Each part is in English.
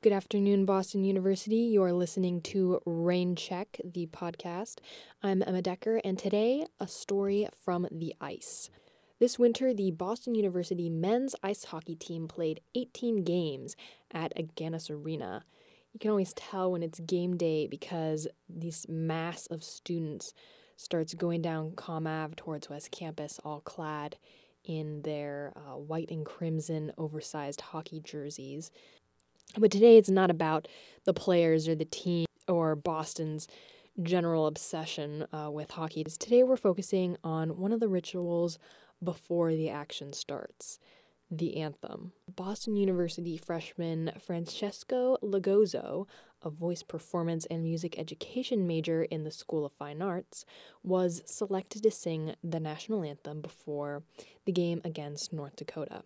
Good afternoon, Boston University. You're listening to Rain Check, the podcast. I'm Emma Decker, and today, a story from the ice. This winter, the Boston University men's ice hockey team played 18 games at Agganis Arena. You can always tell when it's game day because this mass of students starts going down Comm Ave towards West Campus, all clad in their uh, white and crimson oversized hockey jerseys. But today it's not about the players or the team or Boston's general obsession uh, with hockey. Today we're focusing on one of the rituals before the action starts the anthem. Boston University freshman Francesco Lagozo, a voice performance and music education major in the School of Fine Arts, was selected to sing the national anthem before the game against North Dakota.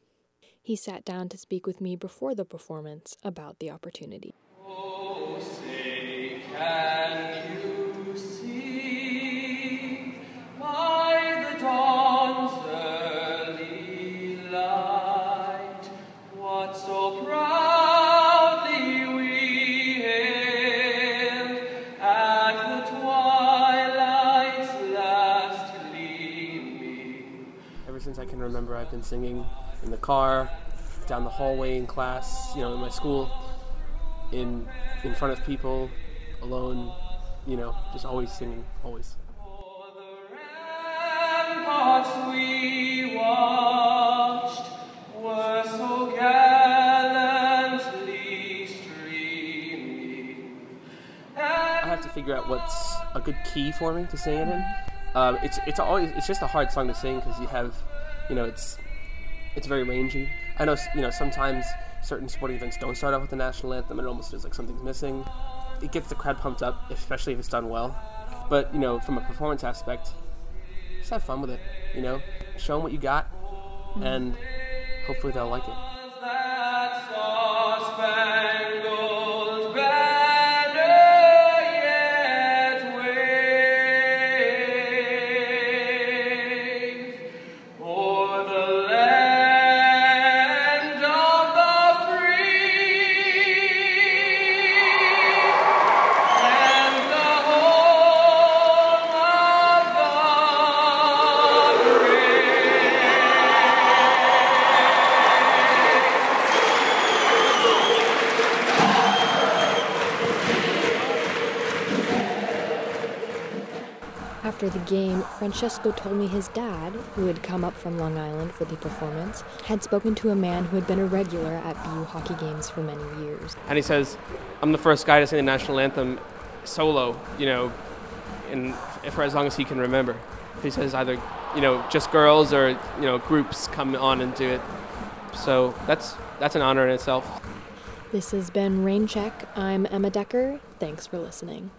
He sat down to speak with me before the performance about the opportunity. Since I can remember, I've been singing in the car, down the hallway in class, you know, in my school, in in front of people, alone, you know, just always singing, always. I have to figure out what's a good key for me to sing it in. Um, it's it's always it's just a hard song to sing because you have, you know, it's it's very rangy. I know, you know, sometimes certain sporting events don't start off with the national anthem, and it almost feels like something's missing. It gets the crowd pumped up, especially if it's done well. But you know, from a performance aspect, just have fun with it. You know, show them what you got, and hopefully they'll like it. After the game, Francesco told me his dad, who had come up from Long Island for the performance, had spoken to a man who had been a regular at BU hockey games for many years. And he says, "I'm the first guy to sing the national anthem solo, you know, in for as long as he can remember." He says either, you know, just girls or you know groups come on and do it. So that's that's an honor in itself. This has been Rain Check. I'm Emma Decker. Thanks for listening.